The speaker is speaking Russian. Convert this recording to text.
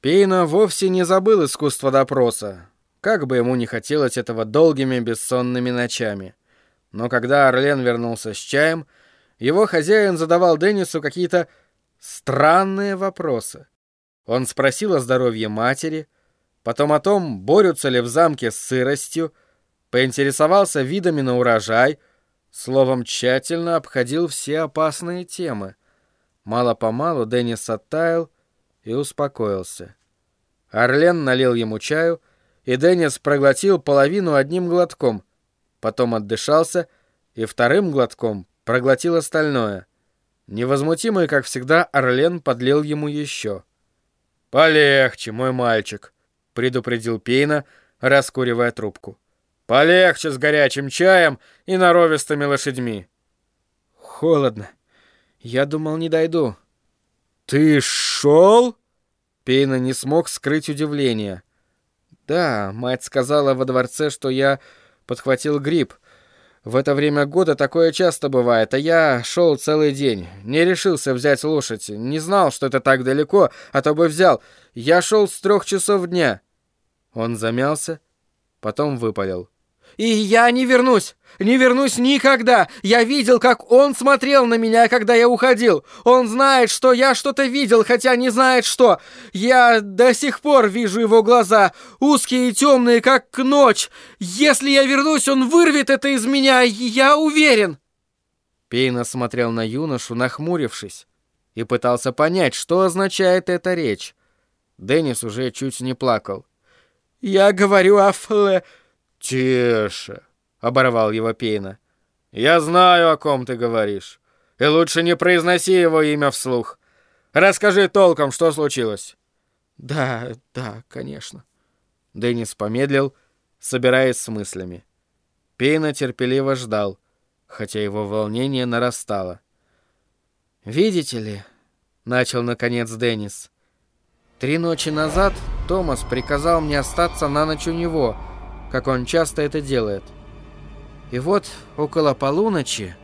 Пейна вовсе не забыл искусство допроса, как бы ему не хотелось этого долгими бессонными ночами. Но когда Орлен вернулся с чаем, его хозяин задавал Деннису какие-то странные вопросы. Он спросил о здоровье матери, потом о том, борются ли в замке с сыростью, поинтересовался видами на урожай, словом, тщательно обходил все опасные темы. Мало-помалу Деннис оттаял и успокоился. Орлен налил ему чаю, и Деннис проглотил половину одним глотком, потом отдышался и вторым глотком проглотил остальное. Невозмутимый, как всегда, Орлен подлил ему еще. «Полегче, мой мальчик», — предупредил Пейна, раскуривая трубку. «Полегче с горячим чаем и норовистыми лошадьми». «Холодно. Я думал, не дойду». «Ты шел?» Пейна не смог скрыть удивление. «Да, мать сказала во дворце, что я подхватил грипп. В это время года такое часто бывает, а я шел целый день. Не решился взять лошадь. Не знал, что это так далеко, а то бы взял. Я шел с трех часов дня». Он замялся, потом выпалил. И я не вернусь! Не вернусь никогда! Я видел, как он смотрел на меня, когда я уходил. Он знает, что я что-то видел, хотя не знает что. Я до сих пор вижу его глаза, узкие и темные, как ночь. Если я вернусь, он вырвет это из меня, я уверен!» Пейна смотрел на юношу, нахмурившись, и пытался понять, что означает эта речь. Деннис уже чуть не плакал. «Я говорю о Фле...» «Тише!» — оборвал его Пейна. «Я знаю, о ком ты говоришь. И лучше не произноси его имя вслух. Расскажи толком, что случилось». «Да, да, конечно». Деннис помедлил, собираясь с мыслями. Пейна терпеливо ждал, хотя его волнение нарастало. «Видите ли», — начал наконец Деннис, — «три ночи назад Томас приказал мне остаться на ночь у него» как он часто это делает. И вот около полуночи